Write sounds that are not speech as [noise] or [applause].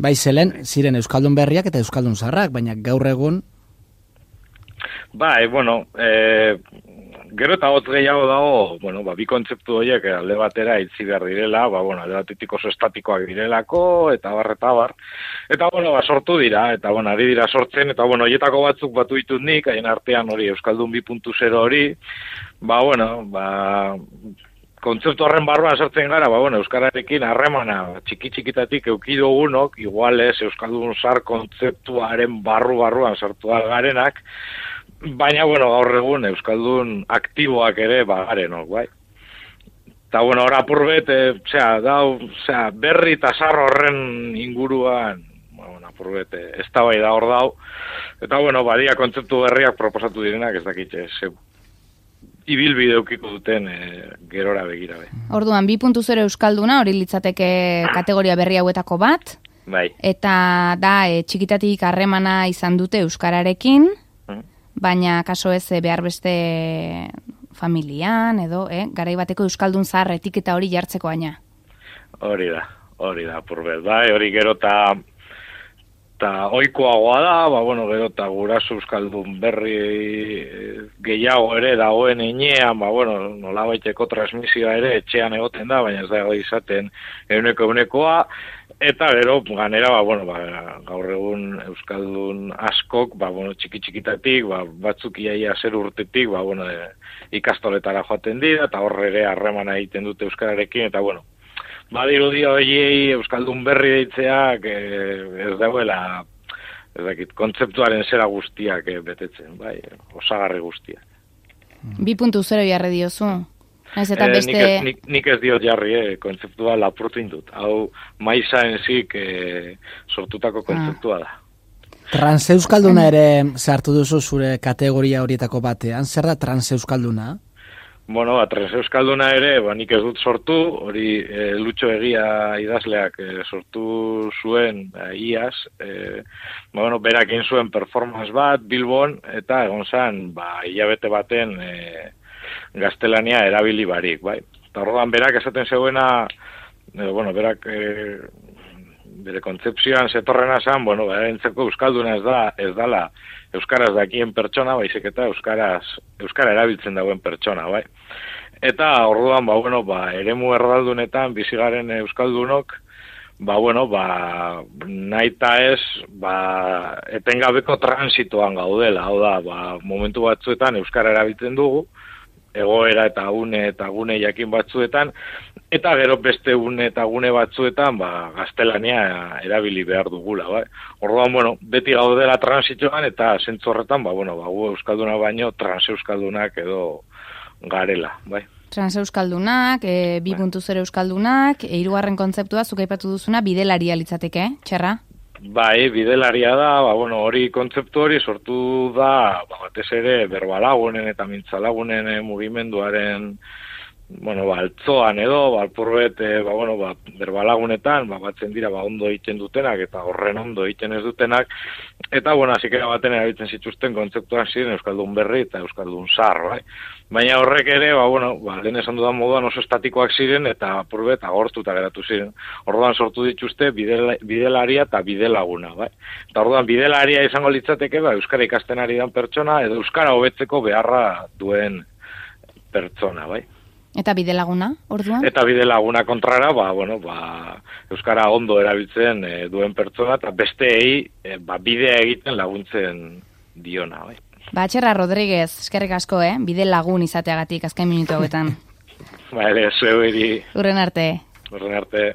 Bai, zelen, ziren Euskaldun berriak eta Euskaldun zarrak, baina gaur egun... Bai, bueno, e, gero eta hotz gehiago dago, bueno, ba, bi kontzeptu horiek alde batera itzi behar direla, ba, bueno, alde batetik oso estatikoak direlako, eta bar, eta bar. Eta, bueno, ba, sortu dira, eta, bueno, ari dira sortzen, eta, bueno, horietako batzuk batu ditut nik, haien artean hori Euskaldun 2.0 hori, ba, bueno, ba, kontzeptu horren barruan sartzen gara, ba, bueno, Euskararekin harremana txiki txikitatik eukido unok, igual ez Euskaldun zar kontzeptuaren barru-barruan sartu garenak, baina, bueno, gaur egun Euskaldun aktiboak ere, ba, garenok, bai. Eta, bueno, hor apurbet, e, zera, dau, zera, berri eta zar horren inguruan, ba, bueno, apurbet, ez da bai da hor dau, eta, bueno, badia kontzeptu berriak proposatu direnak, ez dakitxe, zeu, ibilbide ukiko duten e, gerora begira be. Orduan 2.0 euskalduna hori litzateke kategoria berri hauetako bat. Bai. Eta da e, txikitatik harremana izan dute euskararekin, mm. baina kaso ez e, behar beste familian edo, eh, garai bateko euskaldun zahar etiketa hori jartzeko baina. Hori da, hori da, purbet, bai, hori gero eta eta oikoagoa da, ba, bueno, gero eta guraso euskaldun berri eh, gehiago ere dagoen enean, ba, bueno, nola baiteko transmisioa ere etxean egoten da, baina ez da izaten euneko eunekoa, eta gero, ganera, ba, bueno, ba, gaur egun euskaldun askok, ba, bueno, txiki txikitatik, ba, batzuk iaia zer urtetik, ba, bueno, e, ikastoletara joaten dira, eta horre ere harremana egiten dute euskararekin, eta, bueno, badiru dio horiei Euskaldun berri deitzeak eh, ez dauela ez dakit, kontzeptuaren zera guztiak eh, betetzen, bai, osagarri guztiak. 2.0 jarri diozu? Ez eta eh, beste... nik, nik, nik ez diot jarri, eh, kontzeptua lapurtu indut. Hau, maiza enzik eh, sortutako kontzeptua da. Transeuskalduna ere sartu duzu zure kategoria horietako batean. Zer da transeuskalduna? Bueno, ba, Euskalduna ere, ba, nik ez dut sortu, hori e, lutxo egia idazleak e, sortu zuen ba, iaz, e, ba, bueno, berak zuen performance bat, Bilbon, eta egon zan, ba, hilabete baten e, gaztelania erabili barik, bai. Eta horrean berak esaten zeuena, e, bueno, berak e, bere kontzepzioan zetorrena zan, bueno, ba, entzeko Euskalduna ez da, ez dala, euskaraz dakien pertsona, baizik eta euskaraz, euskara erabiltzen dagoen pertsona, bai. Eta orduan, ba, bueno, ba, eremu erraldunetan, bizigaren euskaldunok, ba, bueno, ba, nahi ez, ba, etengabeko transitoan gaudela, hau da, ba, momentu batzuetan euskara erabiltzen dugu, egoera eta gune eta gune jakin batzuetan, eta gero beste une eta gune batzuetan ba, gaztelania erabili behar dugula. Bai? Orduan, bueno, beti gaudela transitioan eta zentzorretan, ba, bueno, ba, gu euskalduna baino transeuskaldunak edo garela. Bai? Transeuskaldunak, e, 2.0 euskaldunak, e, irugarren kontzeptua, zuka ipatu duzuna, bidelaria litzateke, txerra? Bai, bidelaria da, ba, bueno, hori kontzeptu hori sortu da, ba, batez ere, berbalagunen eta mintzalagunen eh, mugimenduaren, bueno, ba, altzoan edo, ba, alpurbet, e, ba, bueno, ba, berbalagunetan, ba, batzen dira, ba, ondo egiten dutenak, eta horren ondo egiten ez dutenak, eta, bueno, azikera baten erabiltzen zituzten kontzeptuan ziren Euskaldun berri eta Euskaldun zar, bai? Baina horrek ere, ba, bueno, ba, lehen esan dudan moduan oso estatikoak ziren, eta apurbe, eta gortuta geratu ziren. Orduan sortu dituzte bidelaria eta bidelaguna, bai? Eta orduan bidelaria izango litzateke, ba, Euskara ikasten ari dan pertsona, edo Euskara hobetzeko beharra duen pertsona, bai? Eta bide laguna, orduan? Eta bide laguna kontrara, ba, bueno, ba, Euskara ondo erabiltzen e, duen pertsona, eta besteei e, ba, bidea egiten laguntzen diona. Bai. Ba, Txerra Rodríguez, eskerrik asko, eh? bide lagun izateagatik azken minutu hauetan. [laughs] ba, ere, zeu eri. Urren arte. Urren arte.